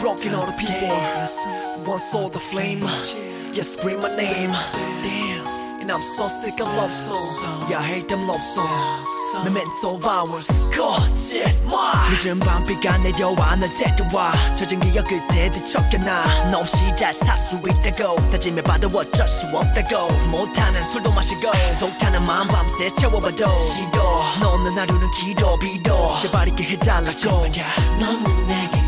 broken all the people One saw the flame Yeah scream my name Damn And I'm so sick of love songs Yeah I hate them love songs Memento of ours 거짓말 늦은 밤비가 내려와 널 데려와 젖은 기억 끝에 뒤척여놔 너 없이 잘 살 수 있다고 다짐해봐도 어쩔 수 없다고 못하는 술도 마시고 속타는 마음 밤새 채워봐도 싫어 너 없는 하루는 길어 빌어 제발 있게 해달라고 너는 내게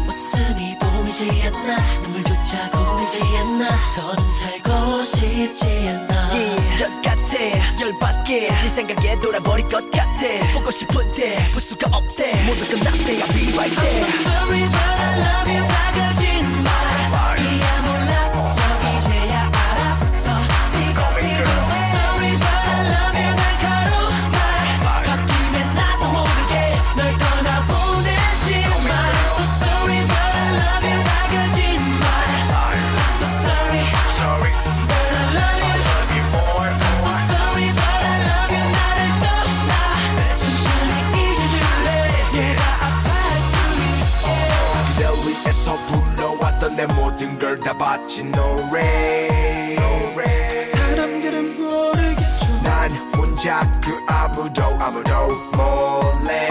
웃음이 보이지 않나? 눈물조차 고이지 않나? 더는 살고 싶지 않아 yeah, 열 같아. 열받게. 네 생각에 돌아버릴 것 같아. 보고 싶은데 볼 수가 없대. 모두 끝 서 불러 왔던 내 모든 걸다 바친 노래 사람들은 모르겠죠. 난 혼자 그 아무도 아무도 몰래.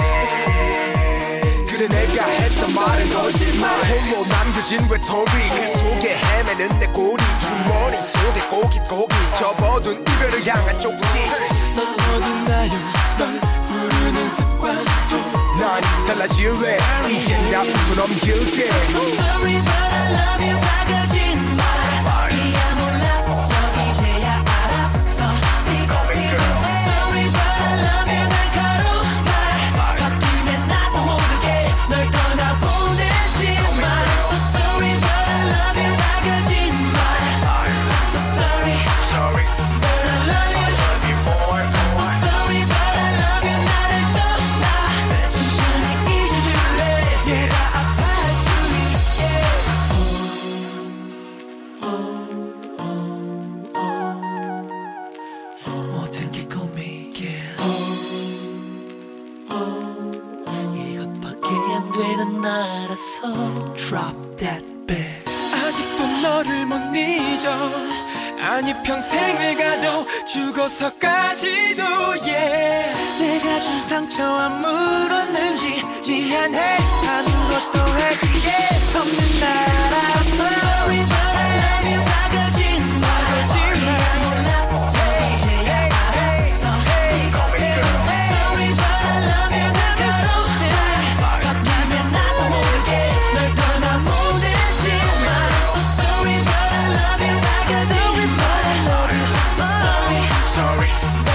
그래 내가 했던 말은 거짓말. 홀로 남겨진 외톨이 그 속에 헤매는 내 꼬리 주머니 속에 고깃고기. 접어둔 이별을 향한 쪽지 넌 어딘가요? 널 부르는 습 何たら自由へ。いけんだその勇気 나라서 Drop that bass 아직도 너를 못 잊어. 아니 평생을 가도 죽어서까지도 yeah. 내가 준 상처와 물었는지 미안해 안으로 해줄게. 없는 나